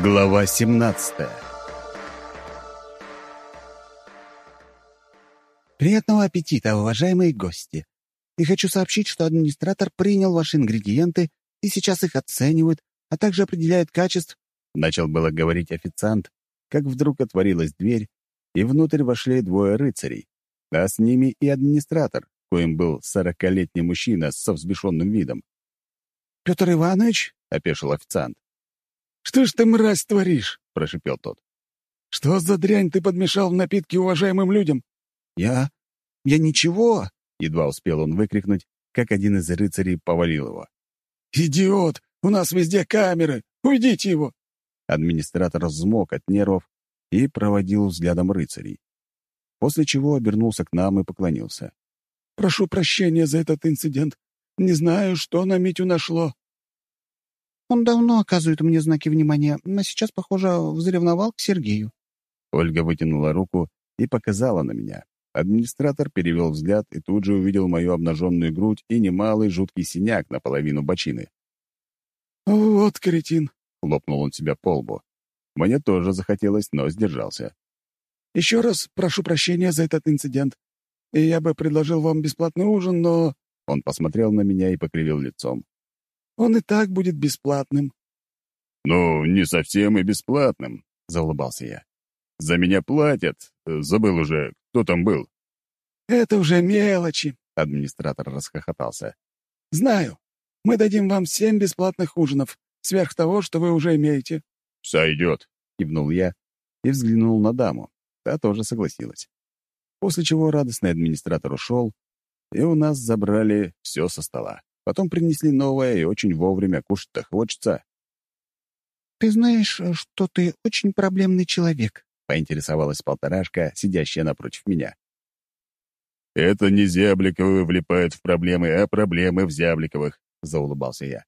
Глава 17 Приятного аппетита, уважаемые гости! И хочу сообщить, что администратор принял ваши ингредиенты и сейчас их оценивает, а также определяет качество. Начал было говорить официант, как вдруг отворилась дверь, и внутрь вошли двое рыцарей, а с ними и администратор, коим был сорокалетний мужчина со взбешенным видом. «Петр Иванович?» — опешил официант. «Что ж ты, мразь, творишь?» — прошипел тот. «Что за дрянь ты подмешал в напитки уважаемым людям?» «Я... я ничего!» — едва успел он выкрикнуть, как один из рыцарей повалил его. «Идиот! У нас везде камеры! Уйдите его!» Администратор взмок от нервов и проводил взглядом рыцарей. После чего обернулся к нам и поклонился. «Прошу прощения за этот инцидент. Не знаю, что на Митю нашло. Он давно оказывает мне знаки внимания, но сейчас, похоже, взревновал к Сергею». Ольга вытянула руку и показала на меня. Администратор перевел взгляд и тут же увидел мою обнаженную грудь и немалый жуткий синяк наполовину бочины. «Вот кретин!» — хлопнул он себя по лбу. Мне тоже захотелось, но сдержался. «Еще раз прошу прощения за этот инцидент. И я бы предложил вам бесплатный ужин, но...» Он посмотрел на меня и покривил лицом. Он и так будет бесплатным». «Ну, не совсем и бесплатным», — заулыбался я. «За меня платят. Забыл уже, кто там был». «Это уже мелочи», — администратор расхохотался. «Знаю. Мы дадим вам семь бесплатных ужинов, сверх того, что вы уже имеете». «Сойдет», — кивнул я и взглянул на даму. Та тоже согласилась. После чего радостный администратор ушел, и у нас забрали все со стола. Потом принесли новое, и очень вовремя кушать-то хочется. «Ты знаешь, что ты очень проблемный человек», — поинтересовалась полторашка, сидящая напротив меня. «Это не Зябликовы влипают в проблемы, а проблемы в Зябликовых», — заулыбался я.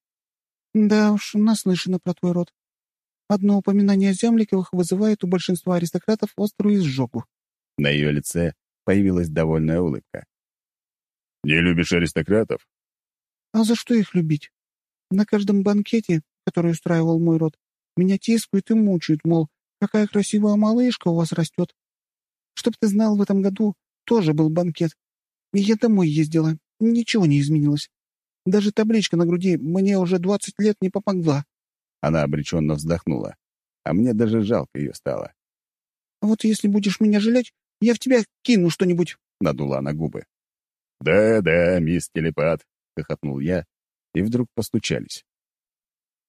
«Да уж, наслышано про твой род. Одно упоминание Зябликовых вызывает у большинства аристократов острую изжогу». На ее лице появилась довольная улыбка. «Не любишь аристократов? А за что их любить? На каждом банкете, который устраивал мой род, меня тискают и мучают, мол, какая красивая малышка у вас растет. Чтоб ты знал, в этом году тоже был банкет. И я домой ездила, ничего не изменилось. Даже табличка на груди мне уже двадцать лет не помогла. Она обреченно вздохнула, а мне даже жалко ее стало. «Вот если будешь меня жалеть, я в тебя кину что-нибудь», — надула она губы. «Да-да, мисс Телепат, — хохотнул я, и вдруг постучались.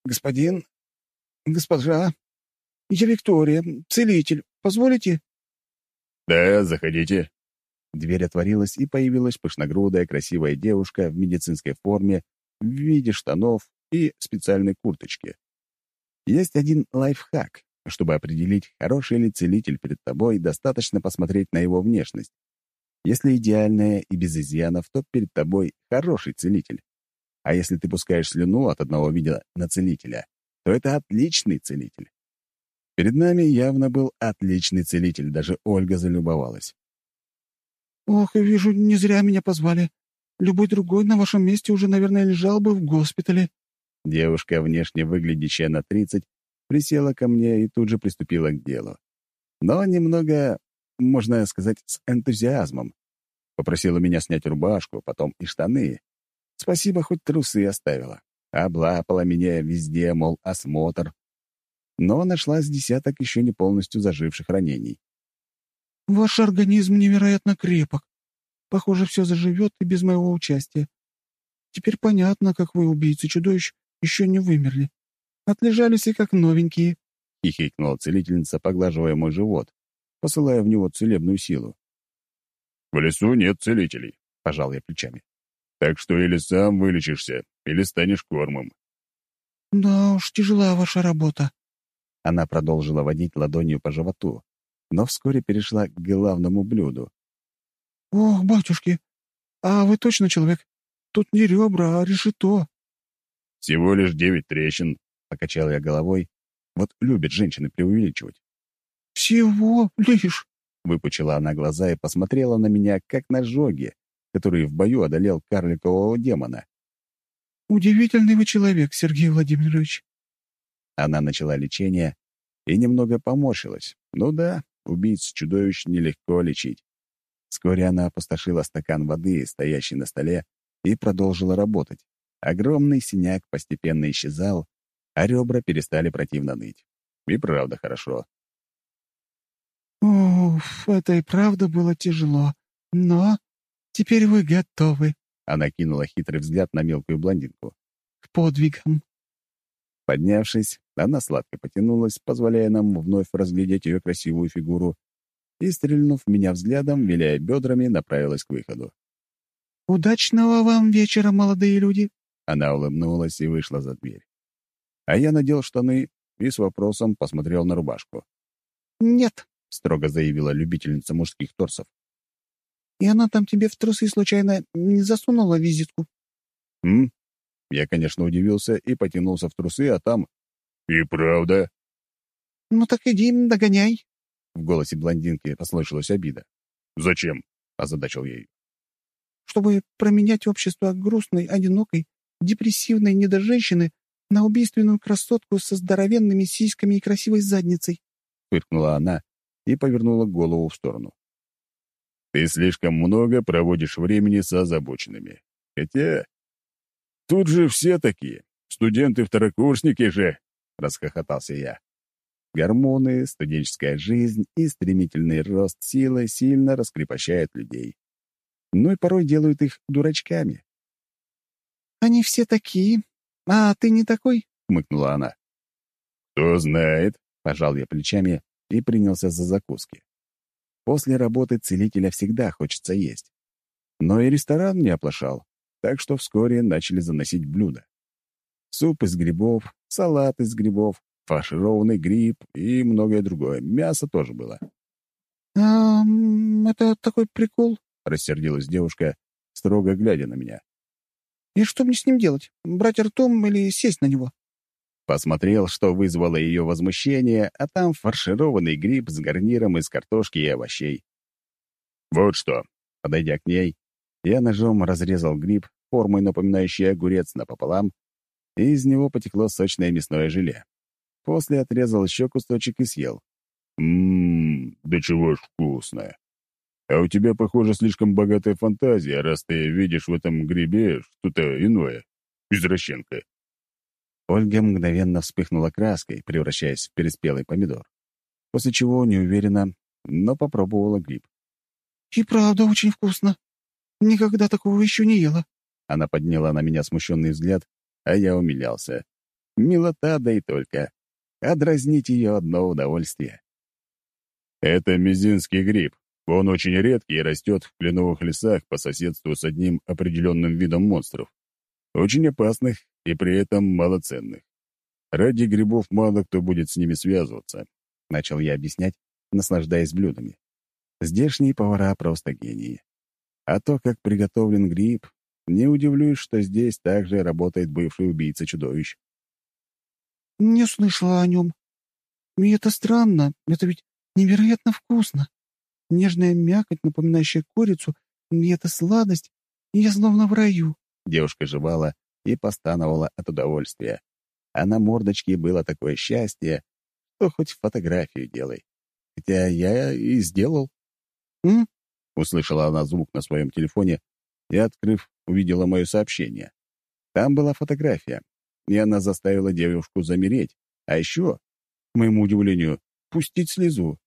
«Господин, госпожа, я Виктория, целитель. Позволите?» «Да, заходите». Дверь отворилась, и появилась пышногрудая красивая девушка в медицинской форме в виде штанов и специальной курточки. Есть один лайфхак. Чтобы определить, хороший ли целитель перед тобой, достаточно посмотреть на его внешность. Если идеальная и без изъянов, то перед тобой хороший целитель. А если ты пускаешь слюну от одного вида на целителя, то это отличный целитель. Перед нами явно был отличный целитель, даже Ольга залюбовалась. «Ох, вижу, не зря меня позвали. Любой другой на вашем месте уже, наверное, лежал бы в госпитале». Девушка, внешне выглядящая на тридцать, присела ко мне и тут же приступила к делу. Но немного, можно сказать, с энтузиазмом. Попросила меня снять рубашку, потом и штаны. Спасибо, хоть трусы оставила. Облапала меня везде, мол, осмотр. Но нашла с десяток еще не полностью заживших ранений. «Ваш организм невероятно крепок. Похоже, все заживет и без моего участия. Теперь понятно, как вы, убийцы чудовищ, еще не вымерли. Отлежались и как новенькие», — хихикнула целительница, поглаживая мой живот, посылая в него целебную силу. В лесу нет целителей, — пожал я плечами. Так что или сам вылечишься, или станешь кормом. Да уж, тяжела ваша работа. Она продолжила водить ладонью по животу, но вскоре перешла к главному блюду. Ох, батюшки, а вы точно человек? Тут не ребра, а решето. Всего лишь девять трещин, — покачал я головой. Вот любят женщины преувеличивать. Всего лишь? Выпучила она глаза и посмотрела на меня, как на жоги, который в бою одолел карликового демона. «Удивительный вы человек, Сергей Владимирович». Она начала лечение, и немного поморщилась. Ну да, убийц чудовищ нелегко лечить. Вскоре она опустошила стакан воды, стоящий на столе, и продолжила работать. Огромный синяк постепенно исчезал, а ребра перестали противно ныть. И правда хорошо. «Уф, это и правда было тяжело. Но теперь вы готовы», — она кинула хитрый взгляд на мелкую блондинку. «К подвигам». Поднявшись, она сладко потянулась, позволяя нам вновь разглядеть ее красивую фигуру, и, стрельнув меня взглядом, виляя бедрами, направилась к выходу. «Удачного вам вечера, молодые люди!» Она улыбнулась и вышла за дверь. А я надел штаны и с вопросом посмотрел на рубашку. «Нет», — строго заявила любительница мужских торсов. «И она там тебе в трусы случайно не засунула визитку?» «М?» Я, конечно, удивился и потянулся в трусы, а там... «И правда?» «Ну так иди, догоняй», в голосе блондинки послышалась обида. «Зачем?» — озадачил ей. «Чтобы променять общество грустной, одинокой, депрессивной недоженщины на убийственную красотку со здоровенными сиськами и красивой задницей», — фыркнула она и повернула голову в сторону. «Ты слишком много проводишь времени с озабоченными. Хотя тут же все такие. Студенты-второкурсники же!» — расхохотался я. Гормоны, студенческая жизнь и стремительный рост силы сильно раскрепощают людей. Но и порой делают их дурачками. «Они все такие. А ты не такой?» — хмыкнула она. «Кто знает?» — пожал я плечами и принялся за закуски. После работы целителя всегда хочется есть. Но и ресторан не оплошал, так что вскоре начали заносить блюда. Суп из грибов, салат из грибов, фаршированный гриб и многое другое. Мясо тоже было. «А, это такой прикол», — рассердилась девушка, строго глядя на меня. «И что мне с ним делать? Брать ртом или сесть на него?» Посмотрел, что вызвало ее возмущение, а там фаршированный гриб с гарниром из картошки и овощей. «Вот что!» Подойдя к ней, я ножом разрезал гриб, формой напоминающий огурец напополам, и из него потекло сочное мясное желе. После отрезал еще кусочек и съел. «Ммм, да чего ж вкусно. А у тебя, похоже, слишком богатая фантазия, раз ты видишь в этом грибе что-то иное. Извращенка». Ольга мгновенно вспыхнула краской, превращаясь в переспелый помидор. После чего неуверенно, но попробовала гриб. «И правда очень вкусно. Никогда такого еще не ела». Она подняла на меня смущенный взгляд, а я умилялся. Милота, да и только а дразнить ее одно удовольствие. Это мизинский гриб. Он очень редкий и растет в кленовых лесах по соседству с одним определенным видом монстров. Очень опасных и при этом малоценных. Ради грибов мало кто будет с ними связываться, начал я объяснять, наслаждаясь блюдами. Здешние повара просто гении. А то, как приготовлен гриб, не удивлюсь, что здесь также работает бывший убийца чудовищ. «Не слышала о нем. И это странно, это ведь невероятно вкусно. Нежная мякоть, напоминающая курицу, и эта сладость, и я словно в раю». Девушка жевала и постановала от удовольствия. А на мордочке было такое счастье, что хоть фотографию делай. Хотя я и сделал. «М?» — услышала она звук на своем телефоне и, открыв, увидела мое сообщение. Там была фотография, и она заставила девушку замереть, а еще, к моему удивлению, пустить слезу.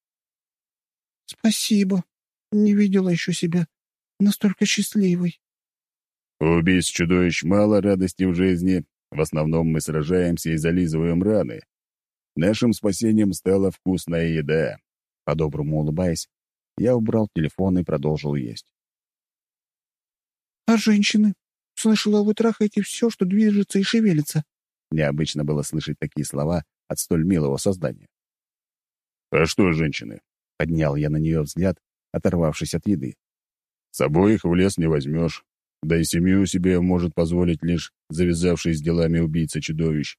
«Спасибо. Не видела еще себя настолько счастливой». У убийств чудовищ мало радости в жизни. В основном мы сражаемся и зализываем раны. Нашим спасением стала вкусная еда. По-доброму улыбаясь, я убрал телефон и продолжил есть. «А женщины? Слышала, вы трахаете все, что движется и шевелится». Необычно было слышать такие слова от столь милого создания. «А что, женщины?» — поднял я на нее взгляд, оторвавшись от еды. «С обоих в лес не возьмешь, да и семью себе может позволить лишь завязавший с делами убийца-чудовищ.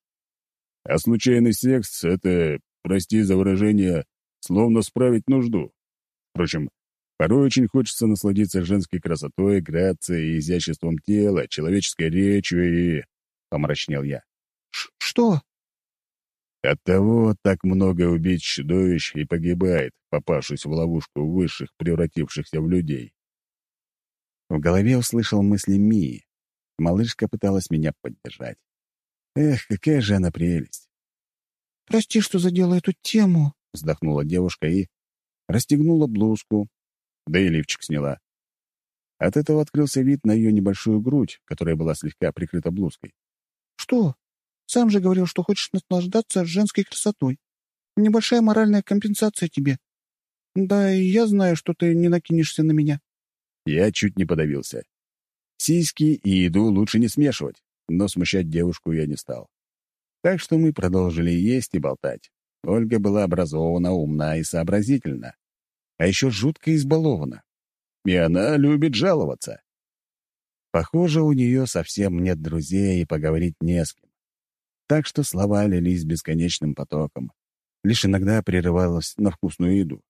А случайный секс — это, прости за выражение, словно справить нужду. Впрочем, порой очень хочется насладиться женской красотой, грацией, изяществом тела, человеческой речью и...» — помрачнел я. «Что?» Оттого так много убить чудовищ и погибает, попавшись в ловушку высших, превратившихся в людей. В голове услышал мысли Мии. Малышка пыталась меня поддержать. Эх, какая же она прелесть. «Прости, что задела эту тему», — вздохнула девушка и расстегнула блузку, да и лифчик сняла. От этого открылся вид на ее небольшую грудь, которая была слегка прикрыта блузкой. «Что? Сам же говорил, что хочешь наслаждаться женской красотой. Небольшая моральная компенсация тебе. Да, и я знаю, что ты не накинешься на меня». Я чуть не подавился. Сиськи и еду лучше не смешивать, но смущать девушку я не стал. Так что мы продолжили есть и болтать. Ольга была образована, умна и сообразительна. А еще жутко избалована. И она любит жаловаться. Похоже, у нее совсем нет друзей и поговорить не с кем. Так что слова лились бесконечным потоком. Лишь иногда прерывалась на вкусную еду.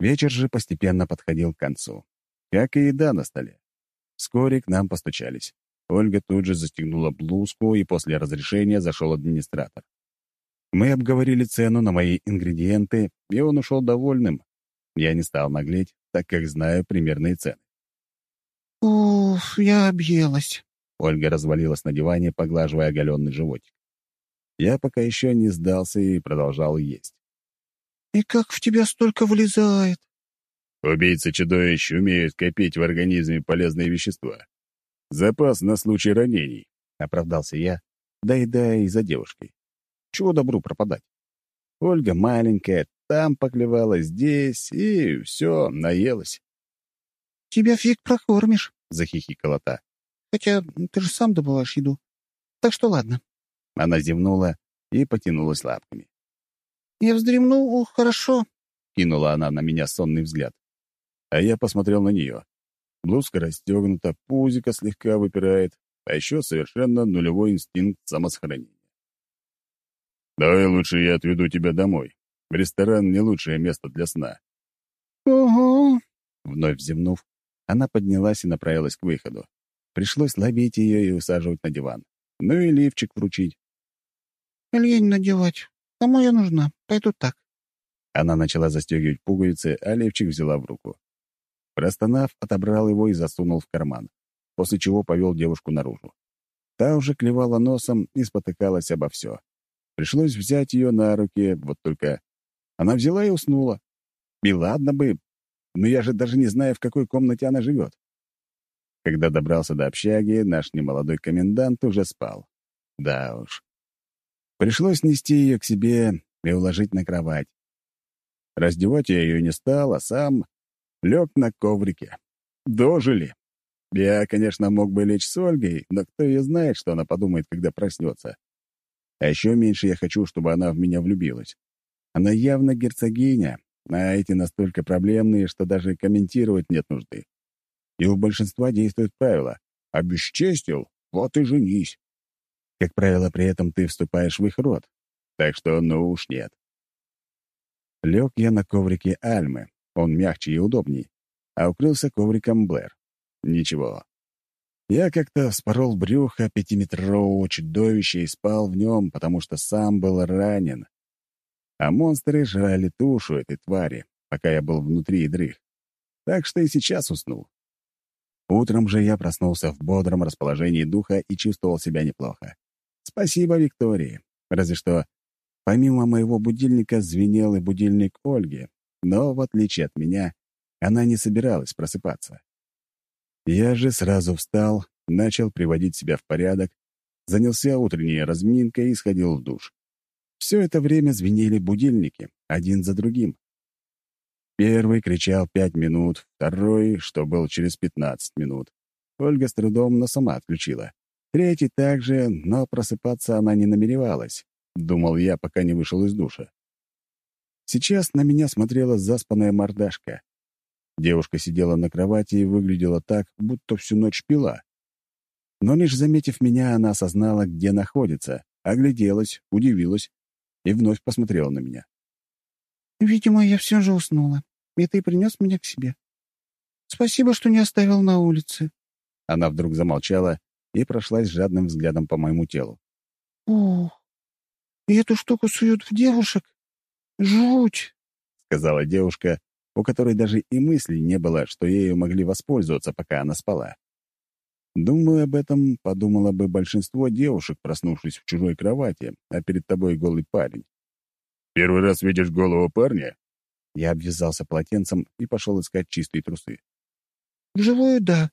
Вечер же постепенно подходил к концу. Как и еда на столе. Вскоре к нам постучались. Ольга тут же застегнула блузку, и после разрешения зашел администратор. Мы обговорили цену на мои ингредиенты, и он ушел довольным. Я не стал наглеть, так как знаю примерные цены. «Уф, я объелась», — Ольга развалилась на диване, поглаживая оголенный животик. Я пока еще не сдался и продолжал есть. «И как в тебя столько влезает?» Убийцы-чудовищ умеют копить в организме полезные вещества. Запас на случай ранений, — оправдался я, доедая и за девушкой. Чего добру пропадать? Ольга маленькая, там поклевала, здесь, и все, наелась. «Тебя фиг прокормишь», — захихикала та. «Хотя ты же сам добываешь еду. Так что ладно». Она зевнула и потянулась лапками. «Я вздремну, хорошо», — кинула она на меня сонный взгляд. А я посмотрел на нее. Блузка расстегнута, пузико слегка выпирает, а еще совершенно нулевой инстинкт самосохранения. «Давай лучше я отведу тебя домой. Ресторан — не лучшее место для сна». «Угу». Вновь зевнув, она поднялась и направилась к выходу. Пришлось ловить ее и усаживать на диван. Ну и лифчик вручить. «Лень надевать. Кому я нужна? Пойду так». Она начала застегивать пуговицы, а лифчик взяла в руку. Простонав, отобрал его и засунул в карман, после чего повел девушку наружу. Та уже клевала носом и спотыкалась обо все. Пришлось взять ее на руки, вот только она взяла и уснула. И ладно бы, но я же даже не знаю, в какой комнате она живет. Когда добрался до общаги, наш немолодой комендант уже спал. Да уж. Пришлось нести ее к себе и уложить на кровать. Раздевать я ее не стал, а сам лег на коврике. Дожили. Я, конечно, мог бы лечь с Ольгой, но кто ее знает, что она подумает, когда проснется. А еще меньше я хочу, чтобы она в меня влюбилась. Она явно герцогиня, а эти настолько проблемные, что даже комментировать нет нужды. И у большинства действует правило «обесчестил, вот и женись». Как правило, при этом ты вступаешь в их род. Так что ну уж нет. Лег я на коврике Альмы, он мягче и удобней, а укрылся ковриком Блэр. Ничего. Я как-то вспорол брюхо пятиметрового чудовища и спал в нем, потому что сам был ранен. А монстры жрали тушу этой твари, пока я был внутри и дрых. Так что и сейчас уснул. Утром же я проснулся в бодром расположении духа и чувствовал себя неплохо. Спасибо Виктории. Разве что помимо моего будильника звенел и будильник Ольги, но, в отличие от меня, она не собиралась просыпаться. Я же сразу встал, начал приводить себя в порядок, занялся утренней разминкой и сходил в душ. Все это время звенели будильники, один за другим. Первый кричал пять минут, второй, что был через пятнадцать минут. Ольга с трудом, но сама отключила. Третий также, но просыпаться она не намеревалась, думал я, пока не вышел из душа. Сейчас на меня смотрела заспанная мордашка. Девушка сидела на кровати и выглядела так, будто всю ночь пила. Но лишь заметив меня, она осознала, где находится, огляделась, удивилась и вновь посмотрела на меня. «Видимо, я все же уснула, и ты принес меня к себе. Спасибо, что не оставил на улице». Она вдруг замолчала и прошлась жадным взглядом по моему телу. «Ух, И эту штуку суют в девушек? Жуть!» — сказала девушка, у которой даже и мысли не было, что ею могли воспользоваться, пока она спала. Думаю, об этом подумало бы большинство девушек, проснувшись в чужой кровати, а перед тобой голый парень. «Первый раз видишь голого парня?» Я обвязался полотенцем и пошел искать чистые трусы. «Вживую — да.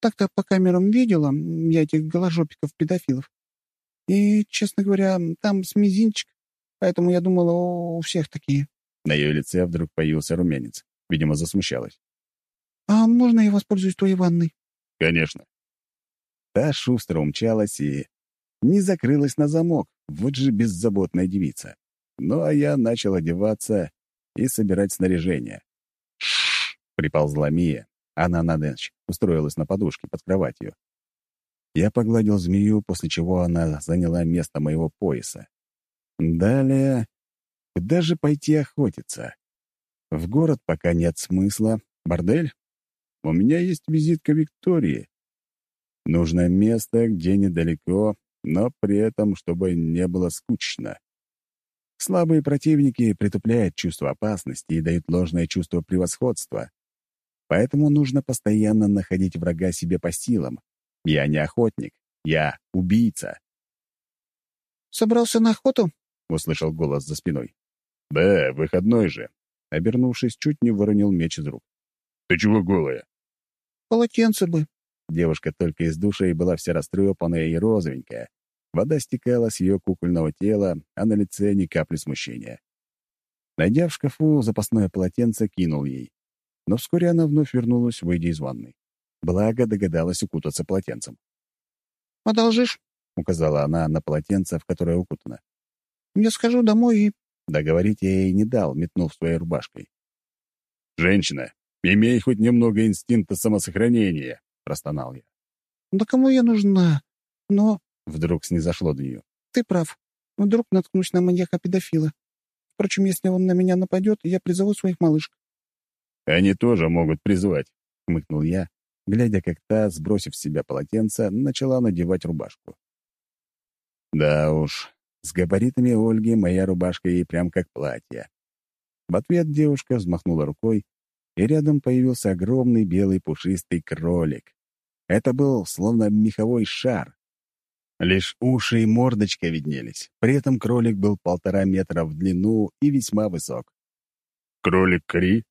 Так-то по камерам видела я этих голожопиков-педофилов. И, честно говоря, там с мизинчик, поэтому я думала, у всех такие». На ее лице вдруг появился румянец. Видимо, засмущалась. «А можно я воспользуюсь твоей ванной?» «Конечно». Та шустро умчалась и не закрылась на замок. Вот же беззаботная девица. Ну, а я начал одеваться и собирать снаряжение. «Шш!» — приползла Мия. Она на ночь устроилась на подушке под кроватью. Я погладил змею, после чего она заняла место моего пояса. Далее, куда же пойти охотиться? В город пока нет смысла. Бордель? У меня есть визитка Виктории. Нужно место, где недалеко, но при этом, чтобы не было скучно. Слабые противники притупляют чувство опасности и дают ложное чувство превосходства. Поэтому нужно постоянно находить врага себе по силам. Я не охотник, я убийца. «Собрался на охоту?» — услышал голос за спиной. «Да, выходной же». Обернувшись, чуть не выронил меч из рук. «Ты чего голая?» «Полотенце бы». Девушка только из душа и была вся растрепанная и розовенькая. Вода стекала с ее кукольного тела, а на лице ни капли смущения. Найдя в шкафу запасное полотенце, кинул ей. Но вскоре она вновь вернулась, выйдя из ванной. Благо догадалась укутаться полотенцем. «Одолжишь?» — указала она на полотенце, в которое укутана. «Я схожу домой и...» Договорить я ей не дал, метнув своей рубашкой. «Женщина, имей хоть немного инстинкта самосохранения», — простонал я. «Да кому я нужна? Но...» Вдруг снизошло до нее. «Ты прав. Вдруг наткнусь на маньяка-педофила. Впрочем, если он на меня нападет, я призову своих малышек». «Они тоже могут призвать», — хмыкнул я, глядя, как та, сбросив с себя полотенце, начала надевать рубашку. Да уж, с габаритами Ольги моя рубашка ей прям как платье. В ответ девушка взмахнула рукой, и рядом появился огромный белый пушистый кролик. Это был словно меховой шар. Лишь уши и мордочка виднелись. При этом кролик был полтора метра в длину и весьма высок. «Кролик Кри?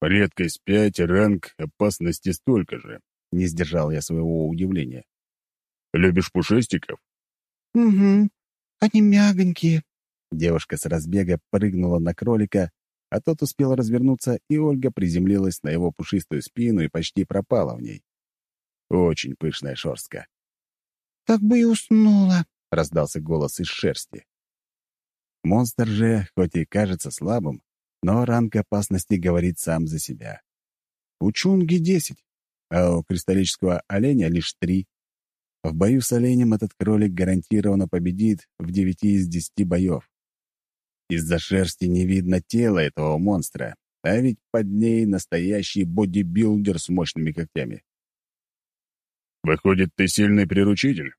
Редкость пять, ранг опасности столько же». Не сдержал я своего удивления. «Любишь пушистиков?» «Угу. Они мягонькие». Девушка с разбега прыгнула на кролика, а тот успел развернуться, и Ольга приземлилась на его пушистую спину и почти пропала в ней. Очень пышная шерстка. «Так бы и уснула», — раздался голос из шерсти. Монстр же, хоть и кажется слабым, но ранг опасности говорит сам за себя. У Чунги десять, а у кристаллического оленя лишь три. В бою с оленем этот кролик гарантированно победит в девяти из десяти боев. Из-за шерсти не видно тела этого монстра, а ведь под ней настоящий бодибилдер с мощными когтями. «Выходит, ты сильный приручитель?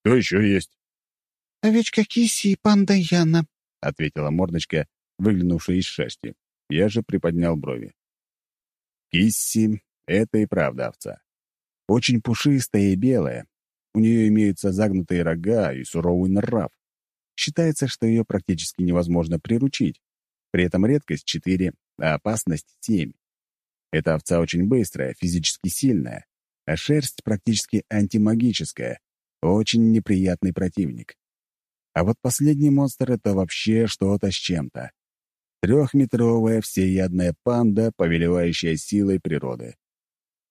Кто еще есть?» «Овечка Киси и панда Яна», — ответила мордочка, выглянувшая из шерсти. Я же приподнял брови. Кисси — это и правда овца. Очень пушистая и белая, у нее имеются загнутые рога и суровый нрав. Считается, что ее практически невозможно приручить. При этом редкость — 4, а опасность — 7. Эта овца очень быстрая, физически сильная, а шерсть практически антимагическая. Очень неприятный противник. А вот последний монстр — это вообще что-то с чем-то. Трехметровая всеядная панда, повелевающая силой природы.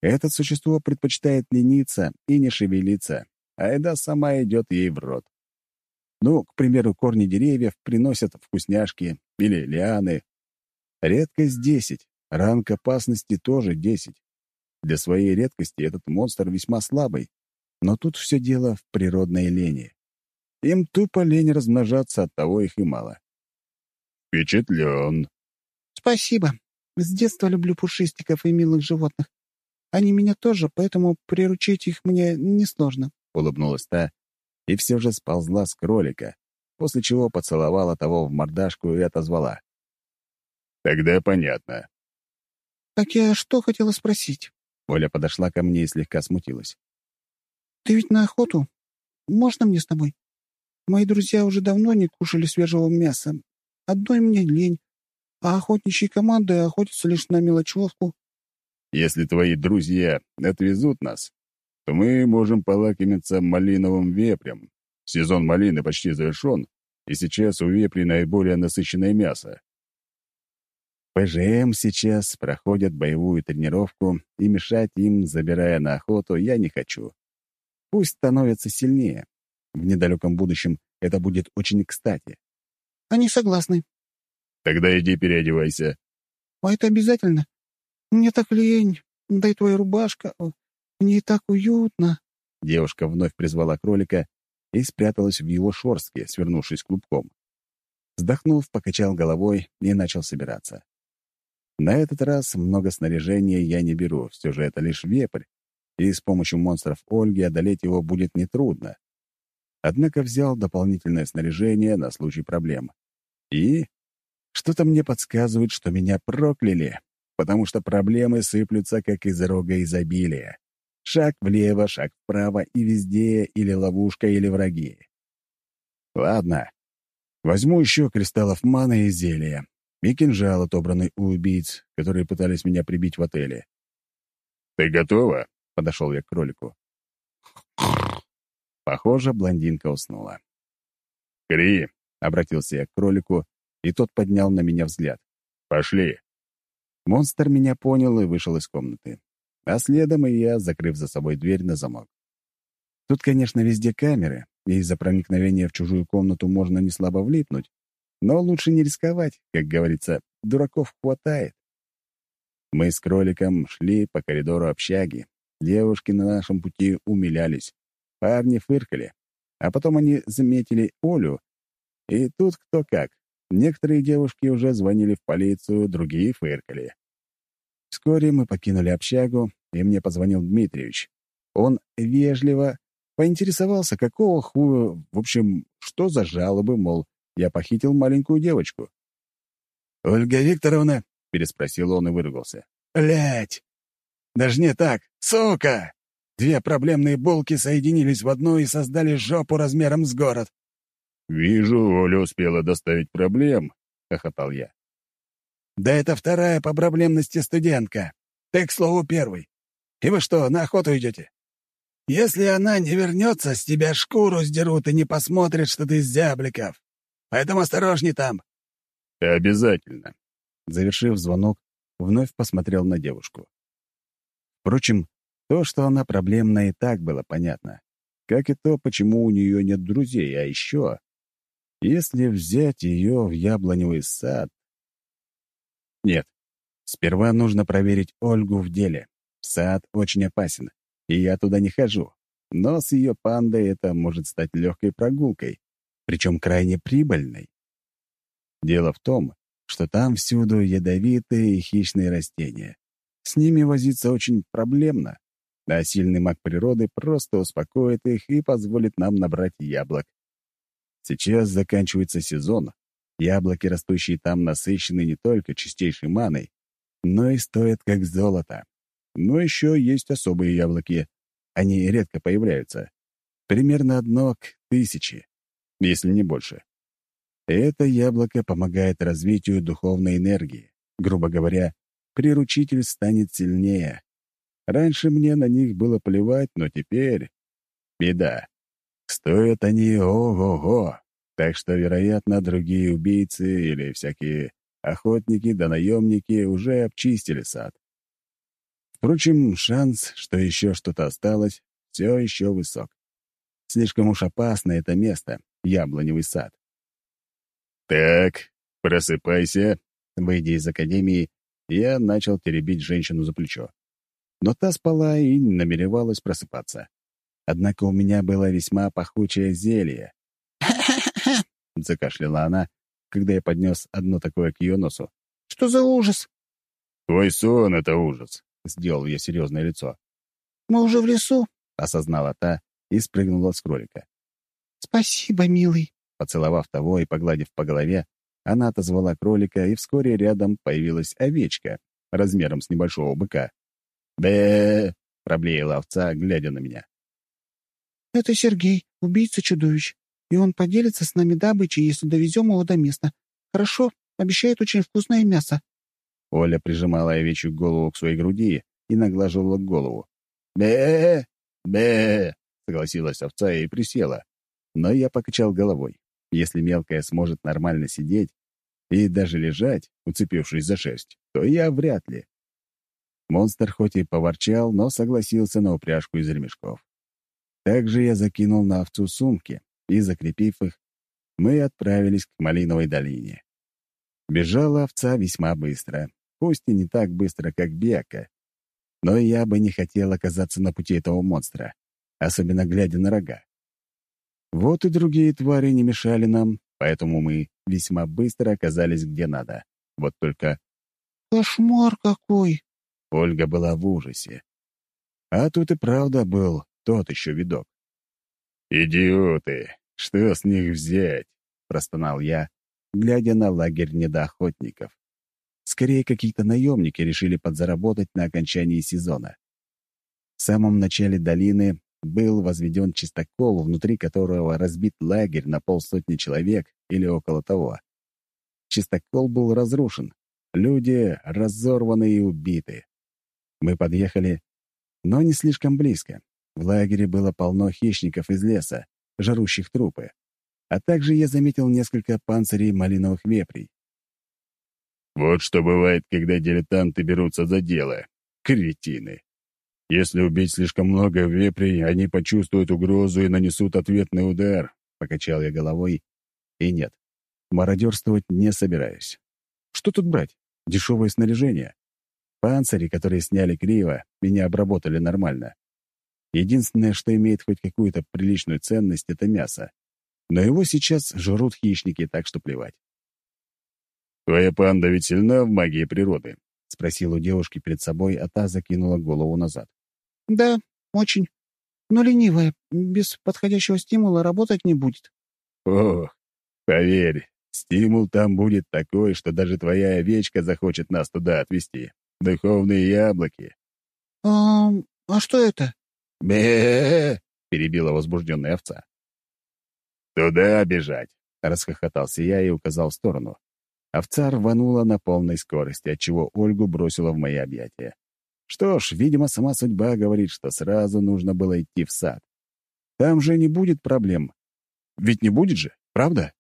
Это существо предпочитает лениться и не шевелиться, а еда сама идет ей в рот. Ну, к примеру, корни деревьев приносят вкусняшки или лианы. Редкость 10, ранг опасности тоже 10. Для своей редкости этот монстр весьма слабый, но тут все дело в природной лени. Им тупо лень размножаться, от того их и мало. «Впечатлен». «Спасибо. С детства люблю пушистиков и милых животных. Они меня тоже, поэтому приручить их мне несложно. — улыбнулась та и все же сползла с кролика, после чего поцеловала того в мордашку и отозвала. «Тогда понятно». «Так я что хотела спросить?» Оля подошла ко мне и слегка смутилась. «Ты ведь на охоту? Можно мне с тобой? Мои друзья уже давно не кушали свежего мяса. Одной мне лень, а охотничьи команды охотятся лишь на мелочевку». «Если твои друзья отвезут нас, то мы можем полакомиться малиновым вепрем. Сезон малины почти завершен, и сейчас у вепри наиболее насыщенное мясо. ПЖМ сейчас проходят боевую тренировку, и мешать им, забирая на охоту, я не хочу. Пусть становятся сильнее. В недалеком будущем это будет очень кстати. Они согласны. Тогда иди переодевайся. А это обязательно? Мне так лень. Дай твоя рубашка. Мне так уютно. Девушка вновь призвала кролика и спряталась в его шорстке, свернувшись клубком. Вздохнув, покачал головой и начал собираться. На этот раз много снаряжения я не беру, все же это лишь вепрь, и с помощью монстров Ольги одолеть его будет нетрудно. Однако взял дополнительное снаряжение на случай проблем. И что-то мне подсказывает, что меня прокляли, потому что проблемы сыплются, как из рога изобилия. Шаг влево, шаг вправо, и везде или ловушка, или враги. Ладно, возьму еще кристаллов маны и зелья, и кинжал, отобранный у убийц, которые пытались меня прибить в отеле. «Ты готова?» — подошел я к кролику. Похоже, блондинка уснула. «Кри!» — обратился я к кролику, и тот поднял на меня взгляд. «Пошли!» Монстр меня понял и вышел из комнаты. А следом и я, закрыв за собой дверь на замок. Тут, конечно, везде камеры, и из-за проникновения в чужую комнату можно не слабо влипнуть, но лучше не рисковать, как говорится, дураков хватает. Мы с кроликом шли по коридору общаги. Девушки на нашем пути умилялись. Парни фыркали. А потом они заметили Олю. И тут кто как. Некоторые девушки уже звонили в полицию, другие фыркали. Вскоре мы покинули общагу, и мне позвонил Дмитриевич. Он вежливо поинтересовался, какого хуя, в общем, что за жалобы, мол, я похитил маленькую девочку. «Ольга Викторовна?» — переспросил он и выругался. «Блядь! Даже не так! Сука! Две проблемные булки соединились в одну и создали жопу размером с город!» «Вижу, Оля успела доставить проблем», — хохотал я. «Да это вторая по проблемности студентка. Ты, к слову, первый. И вы что, на охоту идете? Если она не вернется, с тебя шкуру сдерут и не посмотрят, что ты из зябликов. Поэтому осторожней там». «Обязательно». Завершив звонок, вновь посмотрел на девушку. Впрочем, то, что она проблемная, и так было понятно. Как и то, почему у нее нет друзей, а еще... Если взять ее в яблоневый сад... Нет, сперва нужно проверить Ольгу в деле. Сад очень опасен, и я туда не хожу. Но с ее пандой это может стать легкой прогулкой причем крайне прибыльной. Дело в том, что там всюду ядовитые и хищные растения. С ними возиться очень проблемно, а сильный маг природы просто успокоит их и позволит нам набрать яблок. Сейчас заканчивается сезон. Яблоки, растущие там, насыщены не только чистейшей маной, но и стоят как золото. Но еще есть особые яблоки. Они редко появляются. Примерно одно к тысяче если не больше. Это яблоко помогает развитию духовной энергии. Грубо говоря, приручитель станет сильнее. Раньше мне на них было плевать, но теперь... Беда. Стоят они ого-го. Так что, вероятно, другие убийцы или всякие охотники да наемники уже обчистили сад. Впрочем, шанс, что еще что-то осталось, все еще высок. Слишком уж опасно это место, яблоневый сад. «Так, просыпайся». Выйдя из академии, я начал теребить женщину за плечо. Но та спала и не намеревалась просыпаться. Однако у меня было весьма пахучее зелье. закашляла она, когда я поднес одно такое к ее носу. «Что за ужас?» «Твой сон — это ужас», — сделал я серьезное лицо. «Мы уже в лесу», — осознала та и спрыгнула с кролика. «Спасибо, милый». Поцеловав того и погладив по голове, она отозвала кролика, и вскоре рядом появилась овечка размером с небольшого быка. бе проблеяла овца, глядя на меня. «Это Сергей, убийца чудовищ, и он поделится с нами добычей, если довезем его до места. Хорошо, обещает очень вкусное мясо». Оля прижимала овечью голову к своей груди и наглаживала голову. бе бе согласилась овца и присела. Но я покачал головой. Если мелкая сможет нормально сидеть и даже лежать, уцепившись за шерсть, то я вряд ли. Монстр хоть и поворчал, но согласился на упряжку из ремешков. Также я закинул на овцу сумки, и, закрепив их, мы отправились к Малиновой долине. Бежала овца весьма быстро, пусть и не так быстро, как Бека, но я бы не хотел оказаться на пути этого монстра, особенно глядя на рога. Вот и другие твари не мешали нам, поэтому мы весьма быстро оказались где надо. Вот только... «Кошмар какой!» Ольга была в ужасе. А тут и правда был тот еще видок. «Идиоты! Что с них взять?» — простонал я, глядя на лагерь недоохотников. Скорее, какие-то наемники решили подзаработать на окончании сезона. В самом начале долины был возведен чистокол, внутри которого разбит лагерь на полсотни человек или около того. Чистокол был разрушен, люди разорваны и убиты. Мы подъехали, но не слишком близко. В лагере было полно хищников из леса, жарущих трупы. А также я заметил несколько панцирей малиновых вепрей. Вот что бывает, когда дилетанты берутся за дело. Кретины. Если убить слишком много вепрей, они почувствуют угрозу и нанесут ответный удар. Покачал я головой. И нет, мародерствовать не собираюсь. Что тут брать? Дешевое снаряжение. Панцири, которые сняли криво, меня обработали нормально. Единственное, что имеет хоть какую-то приличную ценность, — это мясо. Но его сейчас жрут хищники, так что плевать. «Твоя панда ведь сильна в магии природы?» — спросил у девушки перед собой, а та закинула голову назад. «Да, очень. Но ленивая, без подходящего стимула работать не будет». «Ох, поверь, стимул там будет такой, что даже твоя овечка захочет нас туда отвезти. Духовные яблоки». «А, а что это?» бе перебила возбужденная овца. «Туда бежать!» — расхохотался я и указал в сторону. Овца рванула на полной скорости, отчего Ольгу бросила в мои объятия. Что ж, видимо, сама судьба говорит, что сразу нужно было идти в сад. Там же не будет проблем. Ведь не будет же, правда?